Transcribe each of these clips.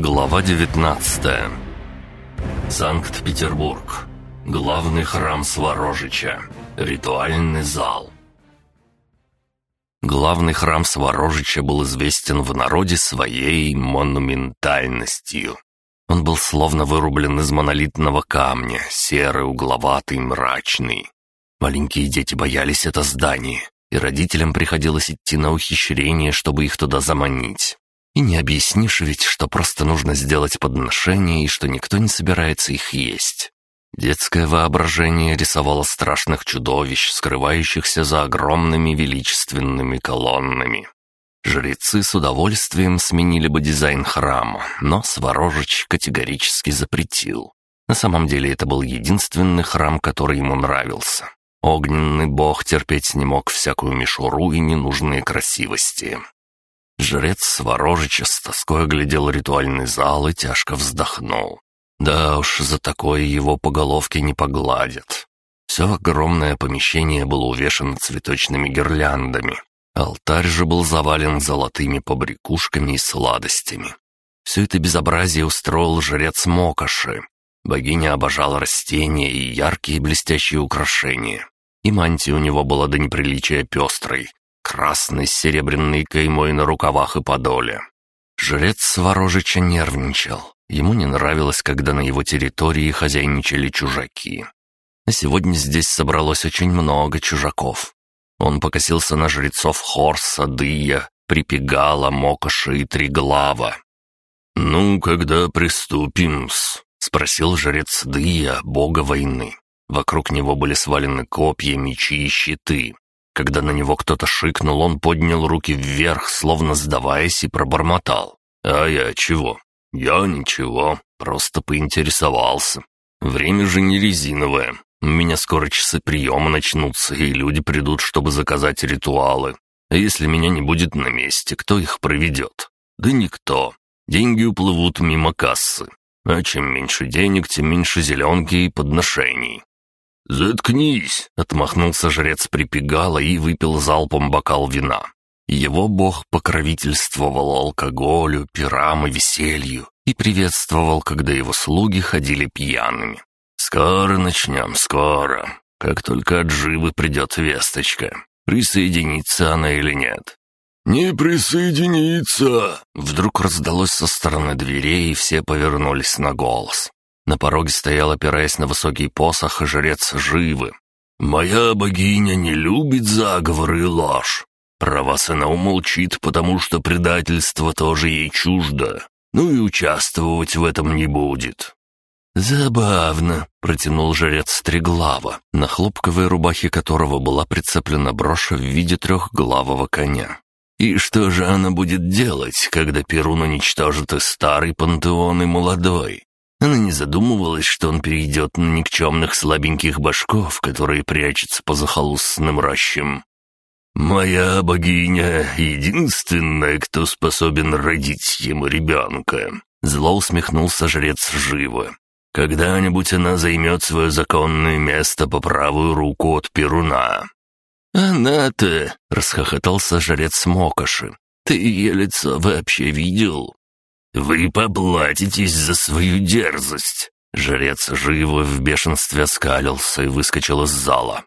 Глава 19 Санкт-Петербург. Главный храм Сворожича. Ритуальный зал. Главный храм Сворожича был известен в народе своей монументальностью. Он был словно вырублен из монолитного камня, серый, угловатый, мрачный. Маленькие дети боялись это здание, и родителям приходилось идти на ухищрение, чтобы их туда заманить. И не объяснишь ведь, что просто нужно сделать подношение и что никто не собирается их есть. Детское воображение рисовало страшных чудовищ, скрывающихся за огромными величественными колоннами. Жрецы с удовольствием сменили бы дизайн храма, но Сворожич категорически запретил. На самом деле это был единственный храм, который ему нравился. Огненный бог терпеть не мог всякую мишуру и ненужные красивости. Жрец Сворожича с тоской оглядел ритуальный зал и тяжко вздохнул. Да уж, за такое его по головке не погладят. Все огромное помещение было увешано цветочными гирляндами. Алтарь же был завален золотыми побрякушками и сладостями. Все это безобразие устроил жрец Мокоши. Богиня обожала растения и яркие блестящие украшения. И мантия у него была до неприличия пестрой, красной с серебряной каймой на рукавах и подоле. Жрец Сворожича нервничал. Ему не нравилось, когда на его территории хозяйничали чужаки. А сегодня здесь собралось очень много чужаков. Он покосился на жрецов Хорса, Дыя, Припегала, Мокоша и Триглава. «Ну, когда приступим-с?» — спросил жрец Дыя, бога войны. Вокруг него были свалены копья, мечи и щиты. Когда на него кто-то шикнул, он поднял руки вверх, словно сдаваясь, и пробормотал. «А я чего? Я ничего, просто поинтересовался. Время же не резиновое. У меня скоро часы приема начнутся, и люди придут, чтобы заказать ритуалы. А если меня не будет на месте, кто их проведет? Да никто. Деньги уплывут мимо кассы. А чем меньше денег, тем меньше зеленки и подношений. «Заткнись!» — отмахнулся жрец припегала и выпил залпом бокал вина. Его бог покровительствовал алкоголю, пирам и веселью и приветствовал, когда его слуги ходили пьяными. «Скоро начнем, скоро. Как только от живы придет весточка. Присоединится она или нет?» «Не присоединиться!» Вдруг раздалось со стороны дверей, и все повернулись на голос. На пороге стоял, опираясь на высокий посох, жрец Живы. «Моя богиня не любит заговоры и ложь. Про вас она умолчит, потому что предательство тоже ей чуждо. Ну и участвовать в этом не будет». «Забавно», — протянул жрец Триглава, на хлопковой рубахе которого была прицеплена броша в виде трехглавого коня. «И что же она будет делать, когда Перун уничтожит и старый пантеон, и молодой? Она не задумывалась, что он перейдет на никчемных слабеньких башков, которые прячутся по захолустным рощам. «Моя богиня — единственная, кто способен родить ему ребенка», — зло усмехнулся жрец живо. «Когда-нибудь она займет свое законное место по правую руку от Перуна». «Она-то!» — расхохотался жрец Мокоши. «Ты ее лицо вообще видел?» «Вы поплатитесь за свою дерзость!» Жрец живо в бешенстве скалился и выскочил из зала.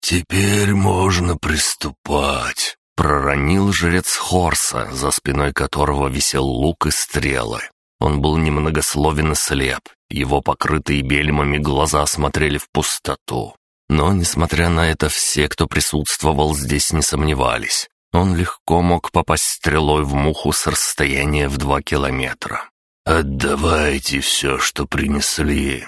«Теперь можно приступать», — проронил жрец Хорса, за спиной которого висел лук и стрелы. Он был немногословен и слеп, его покрытые бельмами глаза смотрели в пустоту. Но, несмотря на это, все, кто присутствовал здесь, не сомневались. Он легко мог попасть стрелой в муху с расстояния в два километра. «Отдавайте все, что принесли».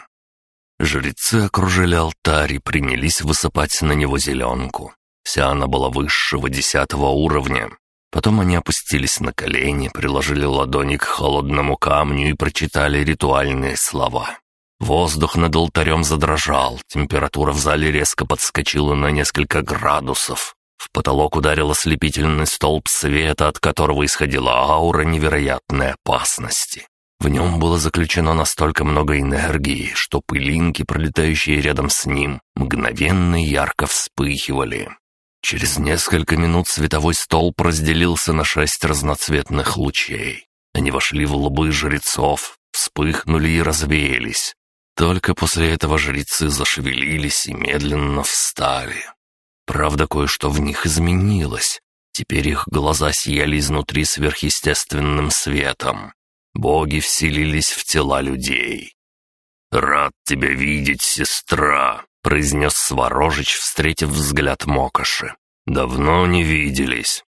Жрецы окружили алтарь и принялись высыпать на него зеленку. Вся она была высшего десятого уровня. Потом они опустились на колени, приложили ладони к холодному камню и прочитали ритуальные слова. Воздух над алтарем задрожал, температура в зале резко подскочила на несколько градусов. В потолок ударил ослепительный столб света, от которого исходила аура невероятной опасности. В нем было заключено настолько много энергии, что пылинки, пролетающие рядом с ним, мгновенно ярко вспыхивали. Через несколько минут световой столб разделился на шесть разноцветных лучей. Они вошли в лбы жрецов, вспыхнули и развеялись. Только после этого жрецы зашевелились и медленно встали. Правда, кое-что в них изменилось. Теперь их глаза сияли изнутри сверхъестественным светом. Боги вселились в тела людей. «Рад тебя видеть, сестра», — произнес Сварожич, встретив взгляд Мокоши. «Давно не виделись».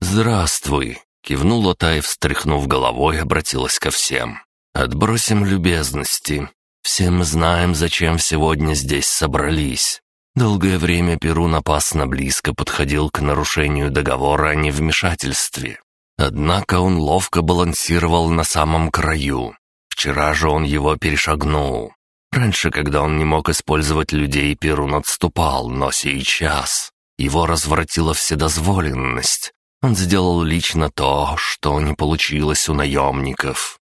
«Здравствуй», — кивнула та встряхнув головой, обратилась ко всем. «Отбросим любезности. Все мы знаем, зачем сегодня здесь собрались. Долгое время Перун опасно близко подходил к нарушению договора о невмешательстве. Однако он ловко балансировал на самом краю. Вчера же он его перешагнул. Раньше, когда он не мог использовать людей, Перун отступал, но сейчас его развратила вседозволенность. Он сделал лично то, что не получилось у наемников.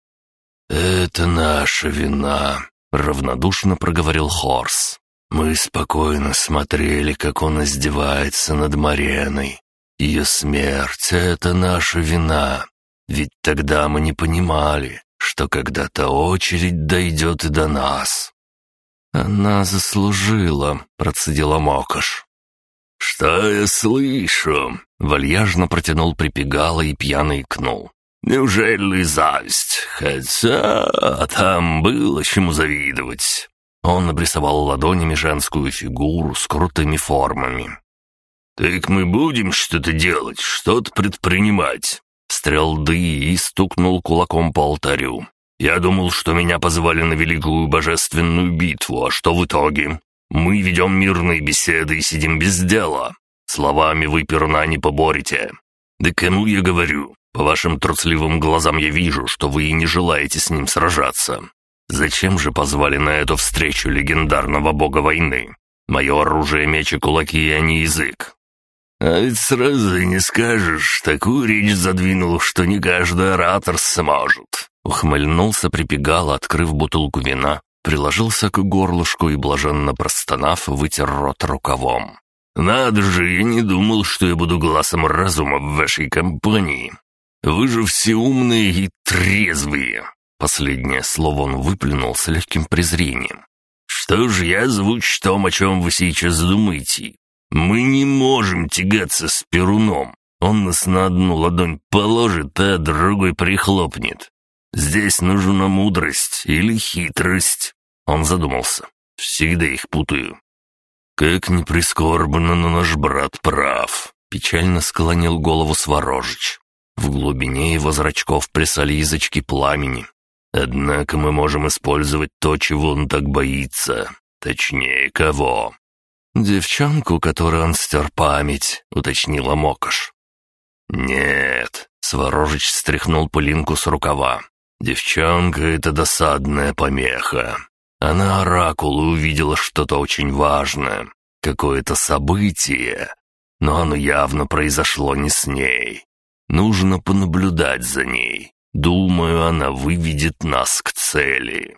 «Это наша вина», — равнодушно проговорил Хорс. Мы спокойно смотрели, как он издевается над Мареной. Ее смерть — это наша вина. Ведь тогда мы не понимали, что когда-то очередь дойдет и до нас. «Она заслужила», — процедила Мокош. «Что я слышу?» — вальяжно протянул припегало и пьяно икнул. «Неужели зависть? Хотя там было чему завидовать. Он обрисовал ладонями женскую фигуру с крутыми формами. «Так мы будем что-то делать, что-то предпринимать?» Стрел Ды и стукнул кулаком по алтарю. «Я думал, что меня позвали на великую божественную битву, а что в итоге? Мы ведем мирные беседы и сидим без дела. Словами вы перна не поборете. Да кому я говорю? По вашим трусливым глазам я вижу, что вы и не желаете с ним сражаться. Зачем же позвали на эту встречу легендарного бога войны? Мое оружие, меч и кулаки, а не язык. А ведь сразу и не скажешь, такую речь задвинул, что не каждый оратор сможет. Ухмыльнулся, припегал, открыв бутылку вина, приложился к горлышку и, блаженно простонав, вытер рот рукавом. «Надо же, я не думал, что я буду глазом разума в вашей компании. Вы же все умные и трезвые. Последнее слово он выплюнул с легким презрением. «Что ж, я озвучу том, о чем вы сейчас думаете. Мы не можем тягаться с Перуном. Он нас на одну ладонь положит, а другой прихлопнет. Здесь нужна мудрость или хитрость». Он задумался. «Всегда их путаю». «Как ни прискорбно, но наш брат прав», — печально склонил голову Сворожич. В глубине его зрачков плясали язычки пламени, Однако мы можем использовать то, чего он так боится. Точнее, кого?» «Девчонку, которой он стер память», — уточнила Мокош. «Нет», — Сворожич стряхнул пылинку с рукава. «Девчонка — это досадная помеха. Она оракул и увидела что-то очень важное, какое-то событие, но оно явно произошло не с ней. Нужно понаблюдать за ней. Думаю, она выведет нас к цели.